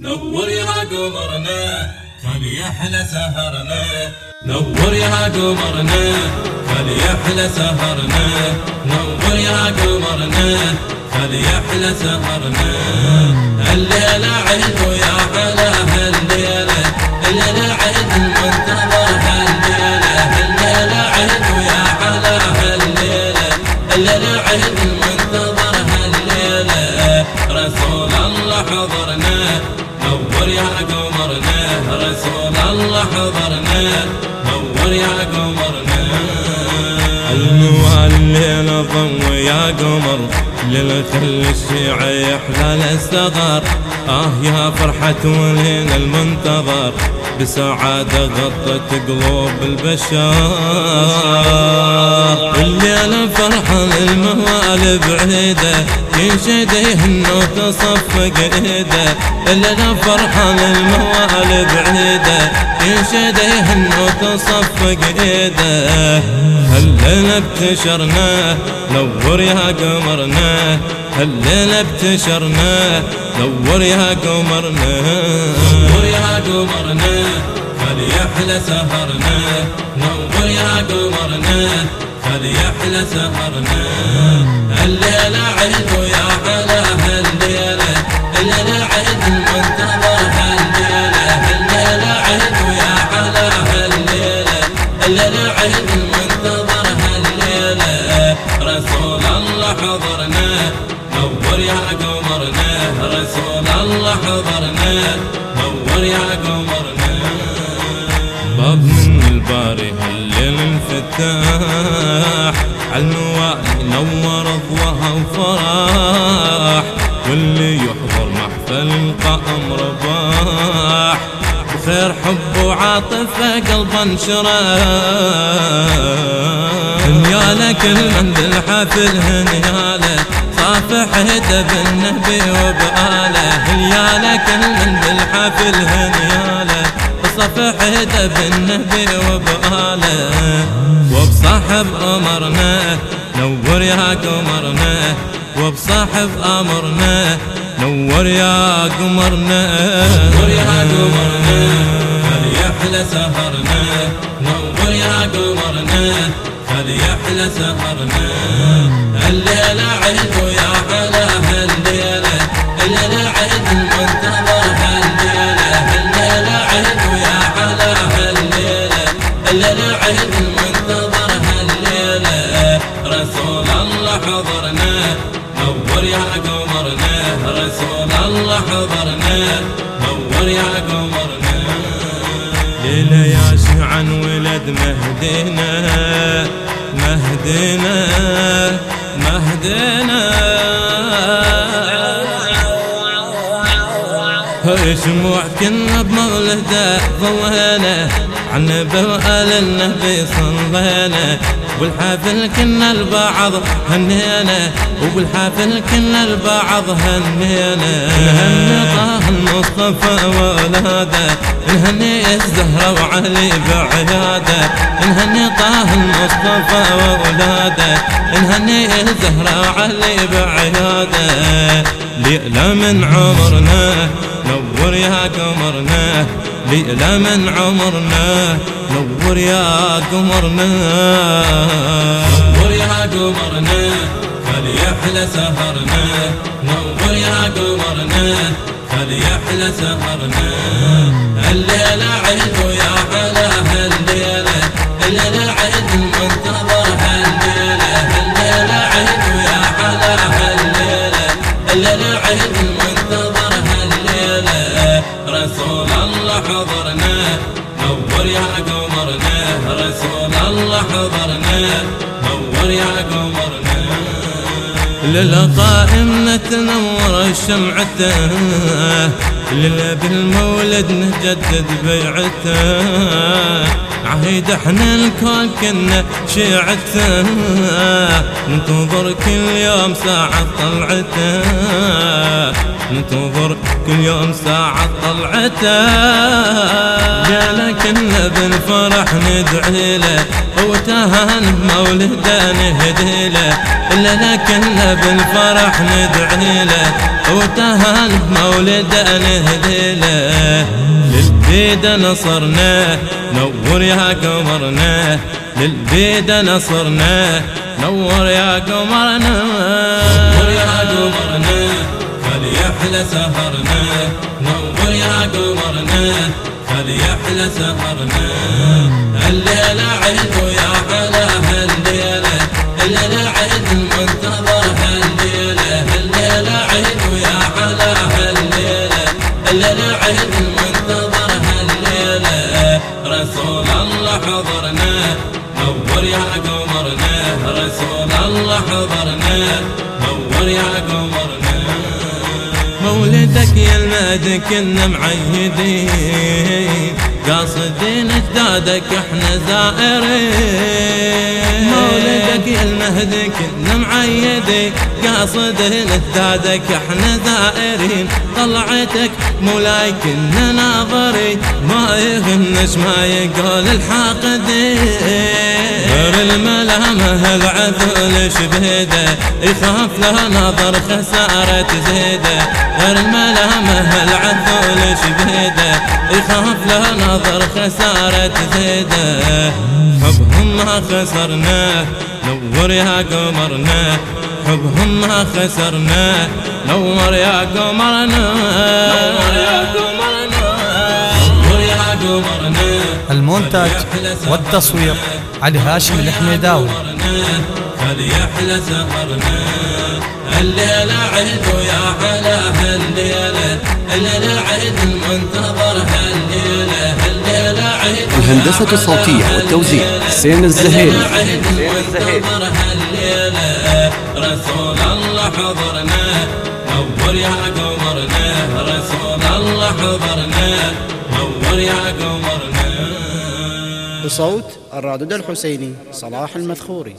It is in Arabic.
نور يا قمرنا فليحلى سهرنا. نور يا قمرنا فليحلى سهرنا. نور يا قمرنا فليحلى سهرنا. الليلة عيد يا يا قمر للخل الشيعة يحلى الاستغار آه يا فرحة ولين المنتظر. بسعادة غطت قلوب البشر. الليلة فرحة للموال بعيدة ينشد يهن وتصفق إيده. الليلة فرحة للموال بعيدة ينشد يهن وتصفق إيده. هلنا ابتشرنا نور يا قمرنا. هلنا ابتشرنا نور يا قمرنا. نور يا قمرنا فليحلى سهرنا. نور يا قمرنا فليحلى سهرنا. الليلة عيد هالليل انفتاح عالموالي نور ضوها وفرح. واللي يحضر محفل القائم رباح. بخير حب وعاطفة قلبا شراح دنيانا كل من بالحفل هنياله. صافح هدى بالنبي وبآله. هنيانا كل من بالحفل هنياله. صفح هدى بالنبي وبآلة وبصاحب أمرنا نور يا قمرنا وبصاحب أمرنا نور يا قمرنا. نور يا قمرنا فليحلى سهرنا. نور يا قمرنا فليحلى سهرنا. الليلة عيد نور يا قمرنا رسول الله حضرنا نور يا قمرنا. ليلة يا شعن ولد مهدينا مهدينا مهدينا شموع كنا بمولده ضوينا عن بوال النبي صلينا والحافل كنا البعض هنينا وبالحافل كنا البعض هنينا. نهني طه المصطفى وولاده نهني الزهرة وعلي بعيادة. نهني طه المصطفى وولاده نهني الزهرة وعلي بعيادة. ليلة من عمرنا نور يا قمرنا ليلة من عمرنا نور يا قمرنا. نور يا قمرنا فليحلى سهرنا. نور يا قمرنا فليحلى سهرنا. الليلة عيد رسول الله حضرنا. نور يا قمرنا. رسول الله حضرنا. نور يا قمرنا. للقائم نتنور شمعته للا بالمولد نجدد بيعته عهيد إحنا الكون كنا شيعته ننتظر كل يوم ساعة طلعته ننتظر كل يوم ساعة طلعته. قال كنا بالفرح ندعي له وتهان مولده نهدي له. إلا كنا بالفرح ندعي له وتهان مولده نهدي له. للبيد نصرنا نور يا قمرنا. للبيد نصرنا نور يا قمرنا. سهرنا نور يا قمرنا فليحلى سهرنا. الليلة عيد ويا حلا هالليلة الليلة عيد المنتظر. هالليلة الليلة عيد ويا حلا هالليلة الليلة عيد المنتظر. هالليلة رسول الله حضرنا نور يا قمرنا. رسول الله حضرنا نور يا قمرنا. مولدك يا المهد كنا معيدين. قاصدين اجدادك إحنا زائرين. مولدك يا المهد كنا معيدين قاصدين اجدادك إحنا زائرين طلعتك مولاي كنا ناظرين ما يهمنش ما يقول الحاقدين غير الملامة العذول شبهده يخاف له نظر خسارة زيدة. غير الملامة العذول شبهده يخاف له نظر خسارة زيدة. حبهم ما خسرناه نور يا قمرنا حبهم ما خسرنا. نور يا قمرنا نور يا قمرنا. المونتاج والتصوير علي هاشم الحميداوي فليحلى سهرنا. الليلة عيد ويا حلا هالليلة الهندسة الصوتية والتوزيع. حسين الزهيري هالليلة رسول الله حضرنا نور يا قمرنا رسول الله حضرنا نور يا قمرنا بصوت الرادود الحسيني صلاح المذخوري.